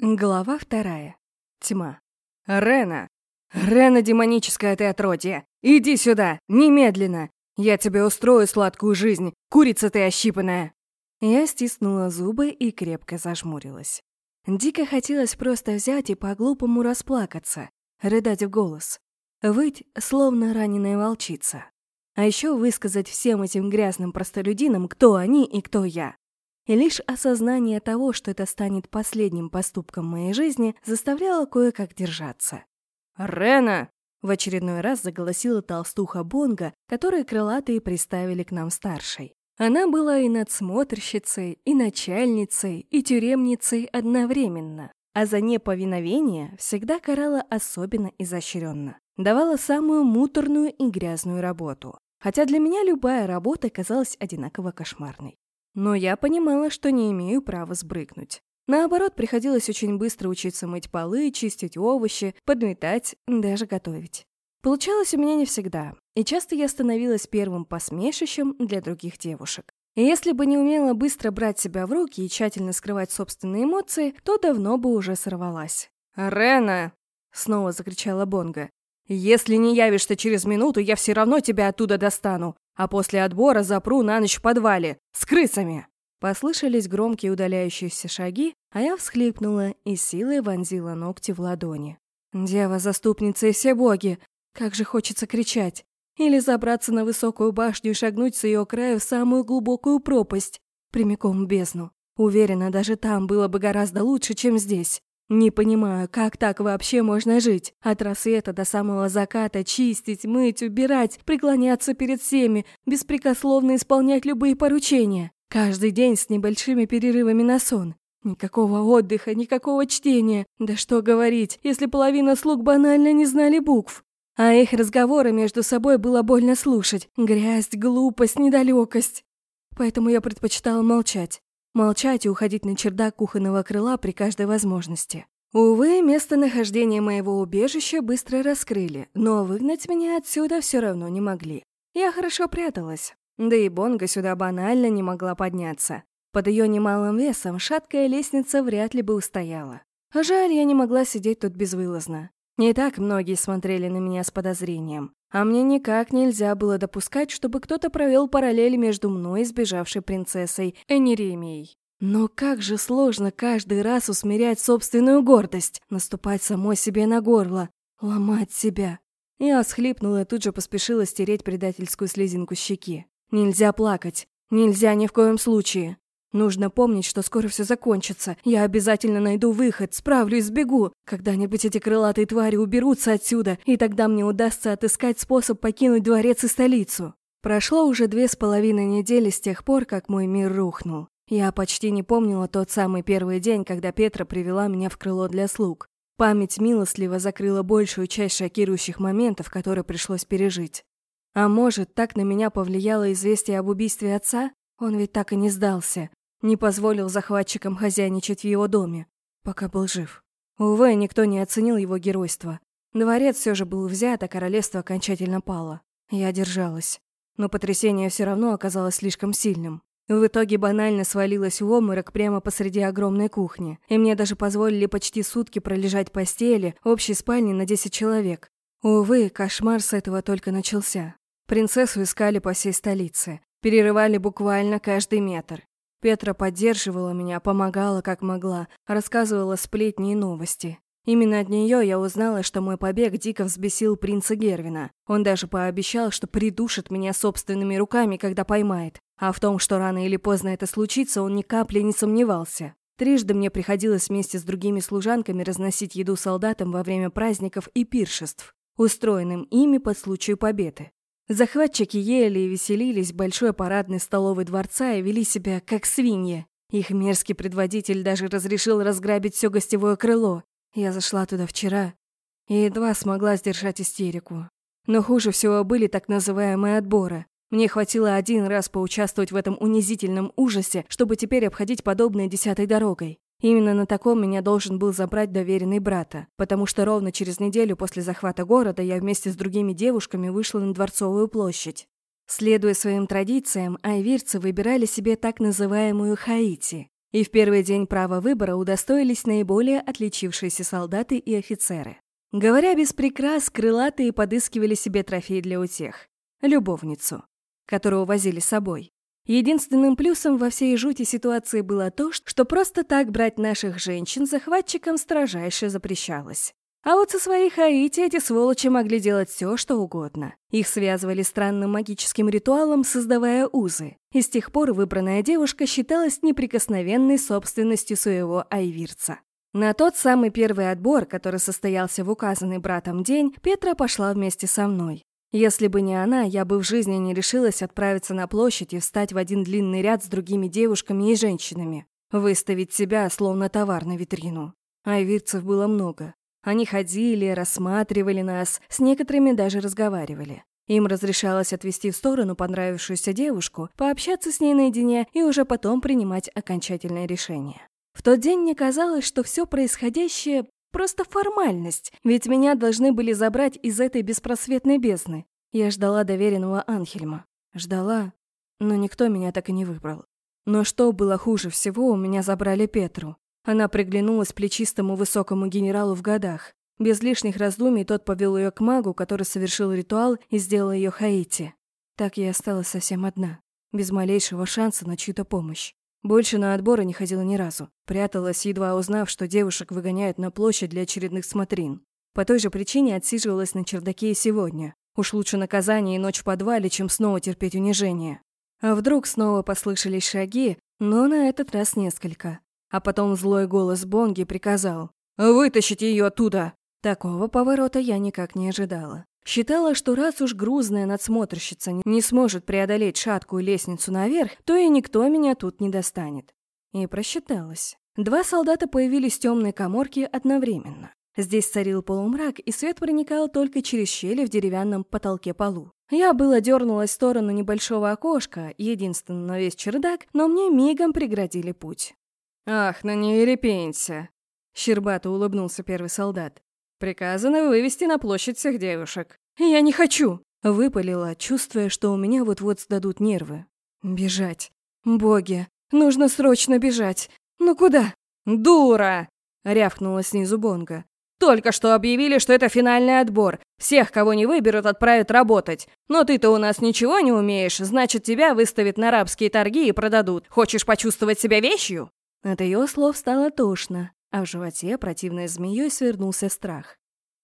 Глава вторая. Тьма. «Рена! Рена, демоническое ты отродье! Иди сюда, немедленно! Я тебе устрою сладкую жизнь, курица ты ощипанная!» Я стиснула зубы и крепко зажмурилась. Дико хотелось просто взять и по-глупому расплакаться, рыдать в голос, выть, словно раненая волчица. А еще высказать всем этим грязным простолюдинам, кто они и кто я. И лишь осознание того, что это станет последним поступком моей жизни, заставляло кое-как держаться. «Рена!» — в очередной раз заголосила толстуха Бонга, которую крылатые приставили к нам старшей. Она была и надсмотрщицей, и начальницей, и тюремницей одновременно, а за неповиновение всегда карала особенно изощренно. Давала самую муторную и грязную работу. Хотя для меня любая работа казалась одинаково кошмарной. Но я понимала, что не имею права сбрыкнуть. Наоборот, приходилось очень быстро учиться мыть полы, чистить овощи, подметать, даже готовить. Получалось у меня не всегда, и часто я становилась первым посмешищем для других девушек. И если бы не умела быстро брать себя в руки и тщательно скрывать собственные эмоции, то давно бы уже сорвалась. «Рена!» — снова закричала Бонга. «Если не явишься через минуту, я все равно тебя оттуда достану а после отбора запру на ночь в подвале с крысами!» Послышались громкие удаляющиеся шаги, а я всхлипнула и силой вонзила ногти в ладони. «Дева-заступница и все боги! Как же хочется кричать! Или забраться на высокую башню и шагнуть с ее края в самую глубокую пропасть, прямиком в бездну. Уверена, даже там было бы гораздо лучше, чем здесь. Не понимаю, как так вообще можно жить? От рассвета до самого заката чистить, мыть, убирать, преклоняться перед всеми, беспрекословно исполнять любые поручения. Каждый день с небольшими перерывами на сон. Никакого отдыха, никакого чтения. Да что говорить, если половина слуг банально не знали букв. А их разговоры между собой было больно слушать. Грязь, глупость, недалекость. Поэтому я предпочитала молчать. Молчать и уходить на чердак кухонного крыла при каждой возможности. Увы, местонахождение моего убежища быстро раскрыли, но выгнать меня отсюда все равно не могли. Я хорошо пряталась. Да и Бонга сюда банально не могла подняться. Под ее немалым весом шаткая лестница вряд ли бы устояла. Жаль, я не могла сидеть тут безвылазно. Не так многие смотрели на меня с подозрением. А мне никак нельзя было допускать, чтобы кто-то провел параллель между мной и сбежавшей принцессой Энеремией. Но как же сложно каждый раз усмирять собственную гордость, наступать самой себе на горло, ломать себя. Я всхлипнула и тут же поспешила стереть предательскую слезинку щеки. Нельзя плакать. Нельзя ни в коем случае. Нужно помнить, что скоро все закончится. Я обязательно найду выход, справлюсь, сбегу. Когда-нибудь эти крылатые твари уберутся отсюда, и тогда мне удастся отыскать способ покинуть дворец и столицу. Прошло уже две с половиной недели с тех пор, как мой мир рухнул. Я почти не помнила тот самый первый день, когда Петра привела меня в крыло для слуг. Память милостливо закрыла большую часть шокирующих моментов, которые пришлось пережить. А может, так на меня повлияло известие об убийстве отца? Он ведь так и не сдался. Не позволил захватчикам хозяйничать в его доме, пока был жив. Увы, никто не оценил его геройство. Дворец все же был взят, а королевство окончательно пало. Я держалась. Но потрясение все равно оказалось слишком сильным. В итоге банально свалилась в обморок прямо посреди огромной кухни, и мне даже позволили почти сутки пролежать в постели общей спальне на 10 человек. Увы, кошмар с этого только начался. Принцессу искали по всей столице. Перерывали буквально каждый метр. Петра поддерживала меня, помогала как могла, рассказывала сплетни и новости. Именно от нее я узнала, что мой побег дико взбесил принца Гервина. Он даже пообещал, что придушит меня собственными руками, когда поймает. А в том, что рано или поздно это случится, он ни капли не сомневался. Трижды мне приходилось вместе с другими служанками разносить еду солдатам во время праздников и пиршеств, устроенным ими по случаю победы. Захватчики ели и веселились в большой парадной столовой дворца и вели себя как свиньи. Их мерзкий предводитель даже разрешил разграбить все гостевое крыло. Я зашла туда вчера и едва смогла сдержать истерику. Но хуже всего были так называемые отборы. Мне хватило один раз поучаствовать в этом унизительном ужасе, чтобы теперь обходить подобное десятой дорогой. Именно на таком меня должен был забрать доверенный брата, потому что ровно через неделю после захвата города я вместе с другими девушками вышла на Дворцовую площадь. Следуя своим традициям, айвирцы выбирали себе так называемую Хаити. И в первый день права выбора удостоились наиболее отличившиеся солдаты и офицеры. Говоря без прикрас, крылатые подыскивали себе трофей для утех – любовницу, которую возили с собой. Единственным плюсом во всей жути ситуации было то, что просто так брать наших женщин захватчикам строжайше запрещалось. А вот со своей Хаити эти сволочи могли делать все, что угодно. Их связывали странным магическим ритуалом, создавая узы. И с тех пор выбранная девушка считалась неприкосновенной собственностью своего айвирца. На тот самый первый отбор, который состоялся в указанный братом день, Петра пошла вместе со мной. Если бы не она, я бы в жизни не решилась отправиться на площадь и встать в один длинный ряд с другими девушками и женщинами. Выставить себя, словно товар на витрину. Айвирцев было много. Они ходили, рассматривали нас, с некоторыми даже разговаривали. Им разрешалось отвести в сторону понравившуюся девушку, пообщаться с ней наедине и уже потом принимать окончательное решение. В тот день мне казалось, что все происходящее — просто формальность, ведь меня должны были забрать из этой беспросветной бездны. Я ждала доверенного Анхельма. Ждала, но никто меня так и не выбрал. Но что было хуже всего, у меня забрали Петру. Она приглянулась плечистому высокому генералу в годах. Без лишних раздумий тот повел ее к магу, который совершил ритуал и сделал ее Хаити. Так я осталась совсем одна, без малейшего шанса на чью-то помощь. Больше на отборы не ходила ни разу. Пряталась, едва узнав, что девушек выгоняют на площадь для очередных смотрин. По той же причине отсиживалась на чердаке и сегодня. Уж лучше наказание и ночь в подвале, чем снова терпеть унижение. А вдруг снова послышались шаги, но на этот раз несколько. А потом злой голос Бонги приказал «Вытащите ее оттуда!» Такого поворота я никак не ожидала. Считала, что раз уж грузная надсмотрщица не сможет преодолеть шаткую лестницу наверх, то и никто меня тут не достанет. И просчиталась. Два солдата появились в темной коморке одновременно. Здесь царил полумрак, и свет проникал только через щели в деревянном потолке полу. Я было дернулась в сторону небольшого окошка, единственного на весь чердак, но мне мигом преградили путь. «Ах, ну не репенься!» Щербато улыбнулся первый солдат. «Приказано вывести на площадь всех девушек». «Я не хочу!» Выпалила, чувствуя, что у меня вот-вот сдадут нервы. «Бежать! Боги! Нужно срочно бежать! Ну куда?» «Дура!» — рявкнула снизу Бонга. «Только что объявили, что это финальный отбор. Всех, кого не выберут, отправят работать. Но ты-то у нас ничего не умеешь, значит, тебя выставят на рабские торги и продадут. Хочешь почувствовать себя вещью?» От ее слов стало тошно, а в животе противной змеей свернулся страх.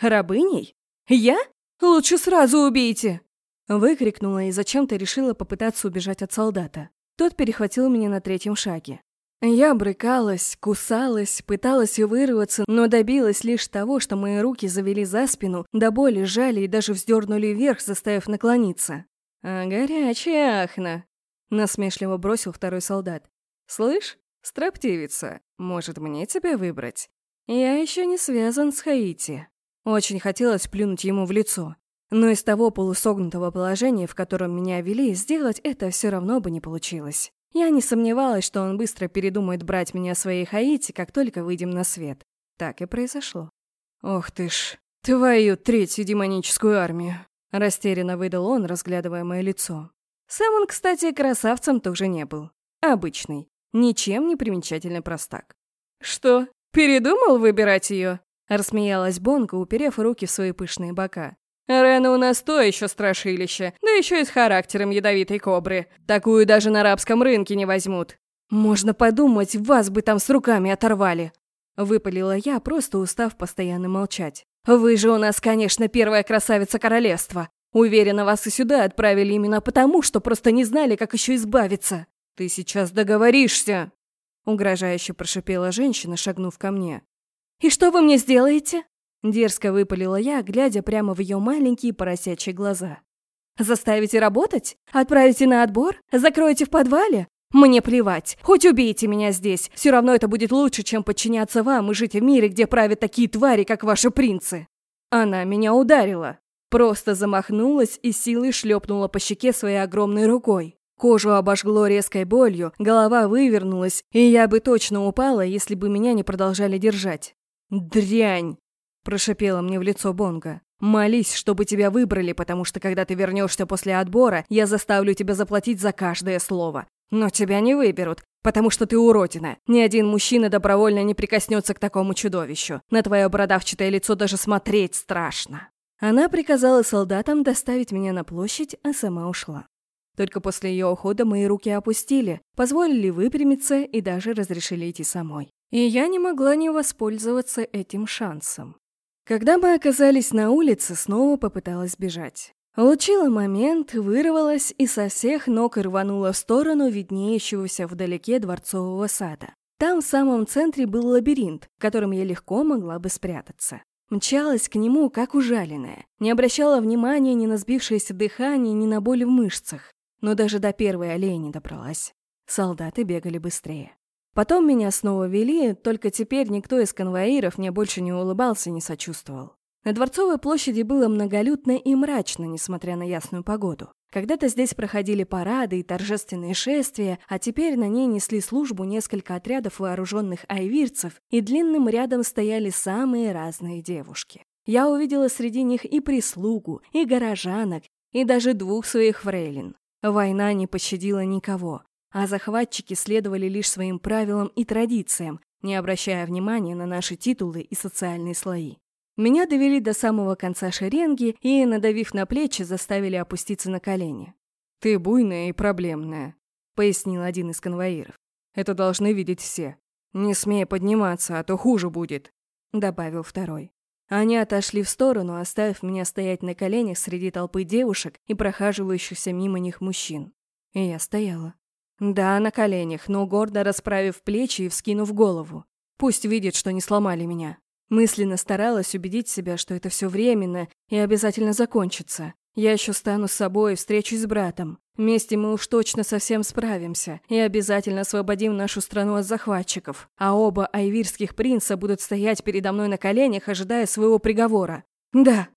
«Рабыней? Я? Лучше сразу убейте!» Выкрикнула и зачем-то решила попытаться убежать от солдата. Тот перехватил меня на третьем шаге. Я брыкалась, кусалась, пыталась вырваться, но добилась лишь того, что мои руки завели за спину, до боли сжали и даже вздернули вверх, заставив наклониться. «А горячая ахна!» — насмешливо бросил второй солдат. «Слышь, «Строптивица, может, мне тебя выбрать? Я еще не связан с Хаити». Очень хотелось плюнуть ему в лицо. Но из того полусогнутого положения, в котором меня вели, сделать это все равно бы не получилось. Я не сомневалась, что он быстро передумает брать меня своей Хаити, как только выйдем на свет. Так и произошло. «Ох ты ж, твою третью демоническую армию!» Растерянно выдал он, разглядывая мое лицо. Сам он, кстати, красавцем тоже не был. Обычный. Ничем не примечательный простак. «Что, передумал выбирать ее?» Рассмеялась Бонка, уперев руки в свои пышные бока. «Рена у нас то еще страшилище, да еще и с характером ядовитой кобры. Такую даже на арабском рынке не возьмут. Можно подумать, вас бы там с руками оторвали!» Выпалила я, просто устав постоянно молчать. «Вы же у нас, конечно, первая красавица королевства. Уверена, вас и сюда отправили именно потому, что просто не знали, как еще избавиться. «Ты сейчас договоришься!» Угрожающе прошипела женщина, шагнув ко мне. «И что вы мне сделаете?» Дерзко выпалила я, глядя прямо в ее маленькие поросячьи глаза. «Заставите работать? Отправите на отбор? Закроете в подвале? Мне плевать. Хоть убейте меня здесь. Все равно это будет лучше, чем подчиняться вам и жить в мире, где правят такие твари, как ваши принцы». Она меня ударила. Просто замахнулась и силой шлепнула по щеке своей огромной рукой. Кожу обожгло резкой болью, голова вывернулась, и я бы точно упала, если бы меня не продолжали держать. «Дрянь!» – прошипела мне в лицо Бонга. «Молись, чтобы тебя выбрали, потому что когда ты вернешься после отбора, я заставлю тебя заплатить за каждое слово. Но тебя не выберут, потому что ты уродина. Ни один мужчина добровольно не прикоснется к такому чудовищу. На твое бородавчатое лицо даже смотреть страшно». Она приказала солдатам доставить меня на площадь, а сама ушла. Только после ее ухода мои руки опустили, позволили выпрямиться и даже разрешили идти самой. И я не могла не воспользоваться этим шансом. Когда мы оказались на улице, снова попыталась бежать. Улучила момент, вырвалась и со всех ног рванула в сторону виднеющегося вдалеке дворцового сада. Там в самом центре был лабиринт, в котором я легко могла бы спрятаться. Мчалась к нему, как ужаленная, не обращала внимания ни на сбившееся дыхание, ни на боль в мышцах. Но даже до первой аллеи не добралась. Солдаты бегали быстрее. Потом меня снова вели, только теперь никто из конвоиров мне больше не улыбался и не сочувствовал. На Дворцовой площади было многолюдно и мрачно, несмотря на ясную погоду. Когда-то здесь проходили парады и торжественные шествия, а теперь на ней несли службу несколько отрядов вооруженных айвирцев, и длинным рядом стояли самые разные девушки. Я увидела среди них и прислугу, и горожанок, и даже двух своих фрейлин. Война не пощадила никого, а захватчики следовали лишь своим правилам и традициям, не обращая внимания на наши титулы и социальные слои. Меня довели до самого конца шеренги и, надавив на плечи, заставили опуститься на колени. «Ты буйная и проблемная», — пояснил один из конвоиров. «Это должны видеть все. Не смей подниматься, а то хуже будет», — добавил второй. Они отошли в сторону, оставив меня стоять на коленях среди толпы девушек и прохаживающихся мимо них мужчин. И я стояла. Да, на коленях, но гордо расправив плечи и вскинув голову. Пусть видит, что не сломали меня. Мысленно старалась убедить себя, что это все временно и обязательно закончится. Я еще стану с собой и встречусь с братом. Вместе мы уж точно совсем справимся и обязательно освободим нашу страну от захватчиков. А оба айвирских принца будут стоять передо мной на коленях, ожидая своего приговора. Да.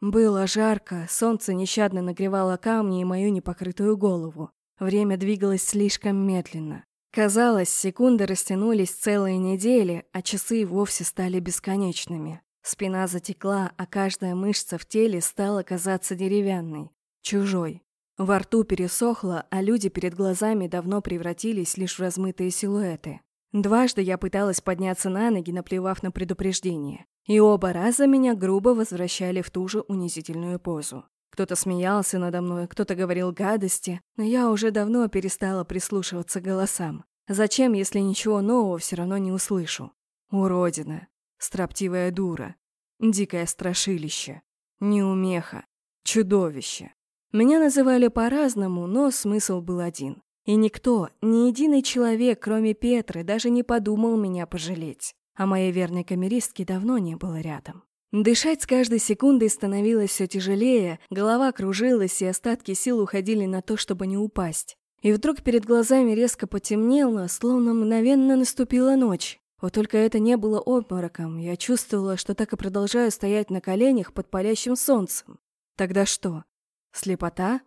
Было жарко, солнце нещадно нагревало камни и мою непокрытую голову. Время двигалось слишком медленно. Казалось, секунды растянулись целые недели, а часы вовсе стали бесконечными. Спина затекла, а каждая мышца в теле стала казаться деревянной, чужой. Во рту пересохло, а люди перед глазами давно превратились лишь в размытые силуэты. Дважды я пыталась подняться на ноги, наплевав на предупреждение. И оба раза меня грубо возвращали в ту же унизительную позу. Кто-то смеялся надо мной, кто-то говорил гадости, но я уже давно перестала прислушиваться к голосам. Зачем, если ничего нового все равно не услышу? Уродина, строптивая дура, дикое страшилище, неумеха, чудовище. Меня называли по-разному, но смысл был один. И никто, ни единый человек, кроме Петры, даже не подумал меня пожалеть. А моей верной камеристки давно не было рядом. Дышать с каждой секундой становилось все тяжелее, голова кружилась, и остатки сил уходили на то, чтобы не упасть. И вдруг перед глазами резко потемнело, словно мгновенно наступила ночь. Вот только это не было обмороком, я чувствовала, что так и продолжаю стоять на коленях под палящим солнцем. Тогда что? Слепота?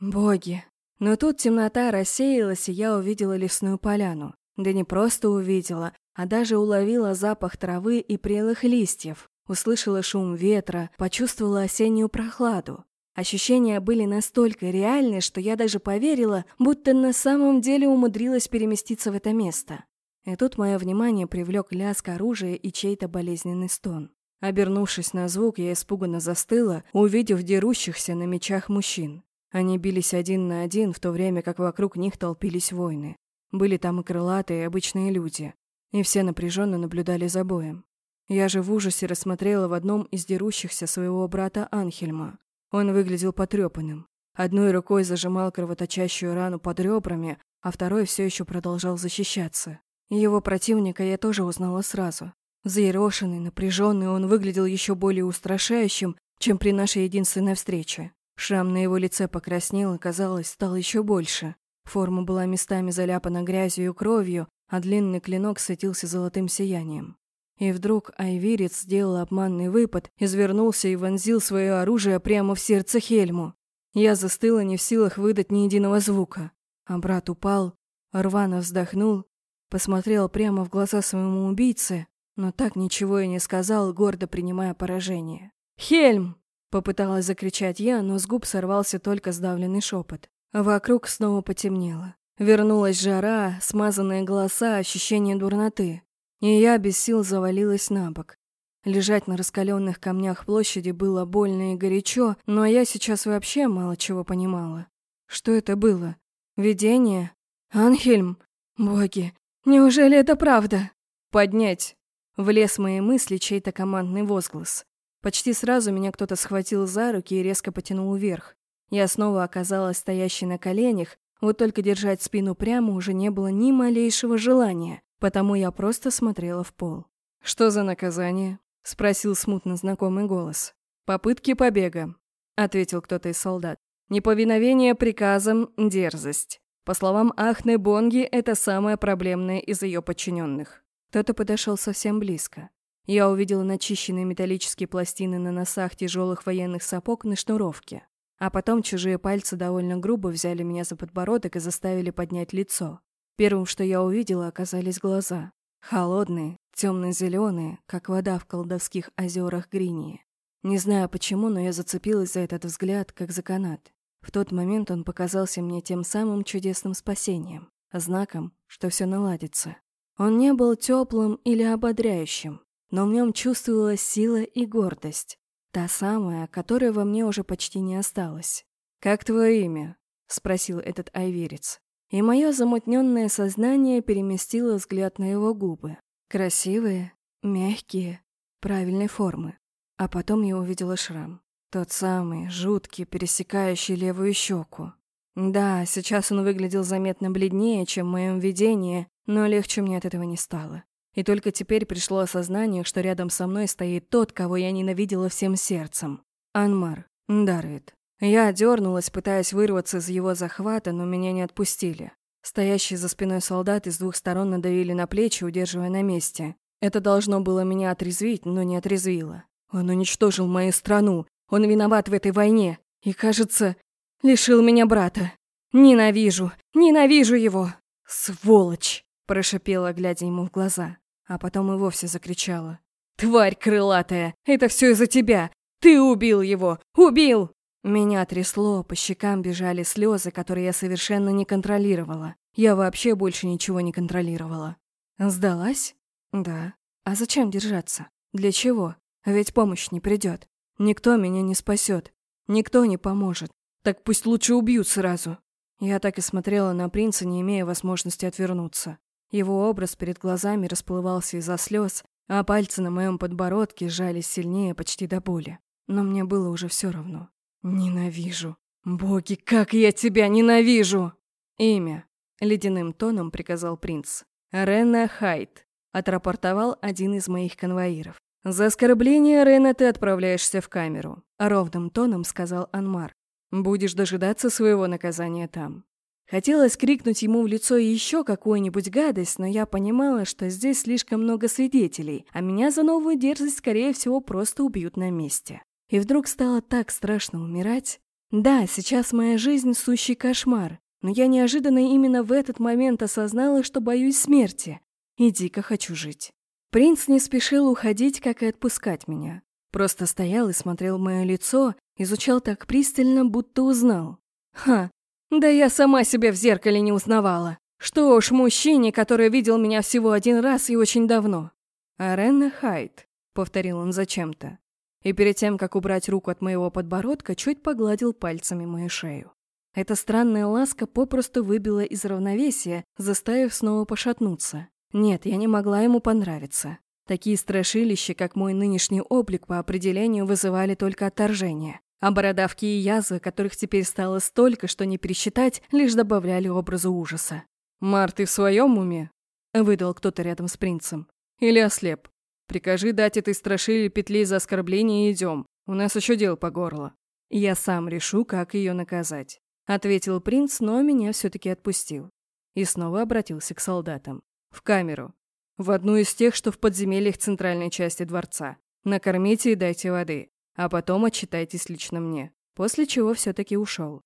Боги. Но тут темнота рассеялась, и я увидела лесную поляну. Да не просто увидела, а даже уловила запах травы и прелых листьев. Услышала шум ветра, почувствовала осеннюю прохладу. Ощущения были настолько реальны, что я даже поверила, будто на самом деле умудрилась переместиться в это место. И тут мое внимание привлек лязг оружия и чей-то болезненный стон. Обернувшись на звук, я испуганно застыла, увидев дерущихся на мечах мужчин. Они бились один на один, в то время как вокруг них толпились воины. Были там и крылатые, и обычные люди. И все напряженно наблюдали за боем. Я же в ужасе рассмотрела в одном из дерущихся своего брата Анхельма. Он выглядел потрепанным. Одной рукой зажимал кровоточащую рану под ребрами, а второй все еще продолжал защищаться. Его противника я тоже узнала сразу. Заерошенный, напряженный, он выглядел еще более устрашающим, чем при нашей единственной встрече. Шрам на его лице покраснел и, казалось, стал еще больше. Форма была местами заляпана грязью и кровью, а длинный клинок светился золотым сиянием. И вдруг Айвирец сделал обманный выпад, извернулся и вонзил свое оружие прямо в сердце Хельму. Я застыла не в силах выдать ни единого звука. А брат упал, рвано вздохнул, посмотрел прямо в глаза своему убийце, но так ничего и не сказал, гордо принимая поражение. «Хельм!» — попыталась закричать я, но с губ сорвался только сдавленный шепот. Вокруг снова потемнело. Вернулась жара, смазанные голоса, ощущение дурноты. И я без сил завалилась на бок. Лежать на раскаленных камнях площади было больно и горячо, но я сейчас вообще мало чего понимала. Что это было? Видение? Анхельм? Боги, неужели это правда? Поднять. Влез в мои мысли чей-то командный возглас. Почти сразу меня кто-то схватил за руки и резко потянул вверх. Я снова оказалась стоящей на коленях, вот только держать спину прямо уже не было ни малейшего желания, потому я просто смотрела в пол. «Что за наказание?» — спросил смутно знакомый голос. «Попытки побега», — ответил кто-то из солдат. «Неповиновение приказам — дерзость. По словам Ахны Бонги, это самое проблемное из ее подчиненных». Кто-то подошел совсем близко. Я увидела начищенные металлические пластины на носах тяжелых военных сапог на шнуровке. А потом чужие пальцы довольно грубо взяли меня за подбородок и заставили поднять лицо. Первым, что я увидела, оказались глаза. Холодные, темно-зеленые, как вода в колдовских озерах Гринии. Не знаю почему, но я зацепилась за этот взгляд, как за канат. В тот момент он показался мне тем самым чудесным спасением, знаком, что все наладится. Он не был теплым или ободряющим, но в нем чувствовалась сила и гордость. Та самая, которая во мне уже почти не осталась. «Как твое имя?» — спросил этот айверец и мое замутненное сознание переместило взгляд на его губы. Красивые, мягкие, правильной формы. А потом я увидела шрам. Тот самый, жуткий, пересекающий левую щеку. Да, сейчас он выглядел заметно бледнее, чем в моем видении, но легче мне от этого не стало. И только теперь пришло осознание, что рядом со мной стоит тот, кого я ненавидела всем сердцем. Анмар, Дарвид. Я дернулась, пытаясь вырваться из его захвата, но меня не отпустили. Стоящие за спиной солдаты с двух сторон надавили на плечи, удерживая на месте. Это должно было меня отрезвить, но не отрезвило. Он уничтожил мою страну. Он виноват в этой войне. И, кажется, лишил меня брата. Ненавижу, ненавижу его. Сволочь! Прошипела, глядя ему в глаза. А потом и вовсе закричала. «Тварь крылатая! Это все из-за тебя! Ты убил его! Убил!» Меня трясло, по щекам бежали слезы, которые я совершенно не контролировала. Я вообще больше ничего не контролировала. Сдалась? Да. А зачем держаться? Для чего? Ведь помощь не придет. Никто меня не спасет. Никто не поможет. Так пусть лучше убьют сразу. Я так и смотрела на принца, не имея возможности отвернуться. Его образ перед глазами расплывался из-за слез, а пальцы на моем подбородке сжались сильнее почти до боли. Но мне было уже все равно. «Ненавижу. Боги, как я тебя ненавижу!» «Имя», — ледяным тоном приказал принц. «Рена Хайт», — отрапортовал один из моих конвоиров. «За оскорбление, Рена, ты отправляешься в камеру», — ровным тоном сказал Анмар. «Будешь дожидаться своего наказания там». Хотелось крикнуть ему в лицо еще какую-нибудь гадость, но я понимала, что здесь слишком много свидетелей, а меня за новую дерзость, скорее всего, просто убьют на месте. И вдруг стало так страшно умирать. Да, сейчас моя жизнь сущий кошмар, но я неожиданно именно в этот момент осознала, что боюсь смерти. И дико хочу жить. Принц не спешил уходить, как и отпускать меня. Просто стоял и смотрел мое лицо, изучал так пристально, будто узнал. Ха, да я сама себя в зеркале не узнавала. Что уж мужчине, который видел меня всего один раз и очень давно. «Арена Хайт», — повторил он зачем-то и перед тем, как убрать руку от моего подбородка, чуть погладил пальцами мою шею. Эта странная ласка попросту выбила из равновесия, заставив снова пошатнуться. Нет, я не могла ему понравиться. Такие страшилища, как мой нынешний облик, по определению вызывали только отторжение. А бородавки и язвы, которых теперь стало столько, что не пересчитать, лишь добавляли образу ужаса. «Мар, ты в своем уме?» — выдал кто-то рядом с принцем. «Или ослеп?» Прикажи дать этой страшиле петли за оскорбление и идем. У нас еще дел по горло. Я сам решу, как ее наказать. Ответил принц, но меня все-таки отпустил. И снова обратился к солдатам. В камеру. В одну из тех, что в подземельях центральной части дворца. Накормите и дайте воды. А потом отчитайтесь лично мне. После чего все-таки ушел.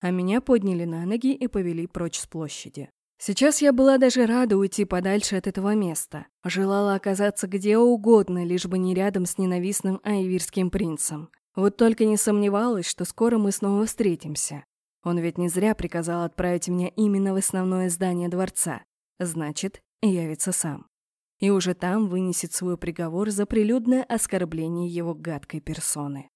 А меня подняли на ноги и повели прочь с площади. Сейчас я была даже рада уйти подальше от этого места. Желала оказаться где угодно, лишь бы не рядом с ненавистным айвирским принцем. Вот только не сомневалась, что скоро мы снова встретимся. Он ведь не зря приказал отправить меня именно в основное здание дворца. Значит, явится сам. И уже там вынесет свой приговор за прилюдное оскорбление его гадкой персоны.